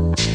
Bye.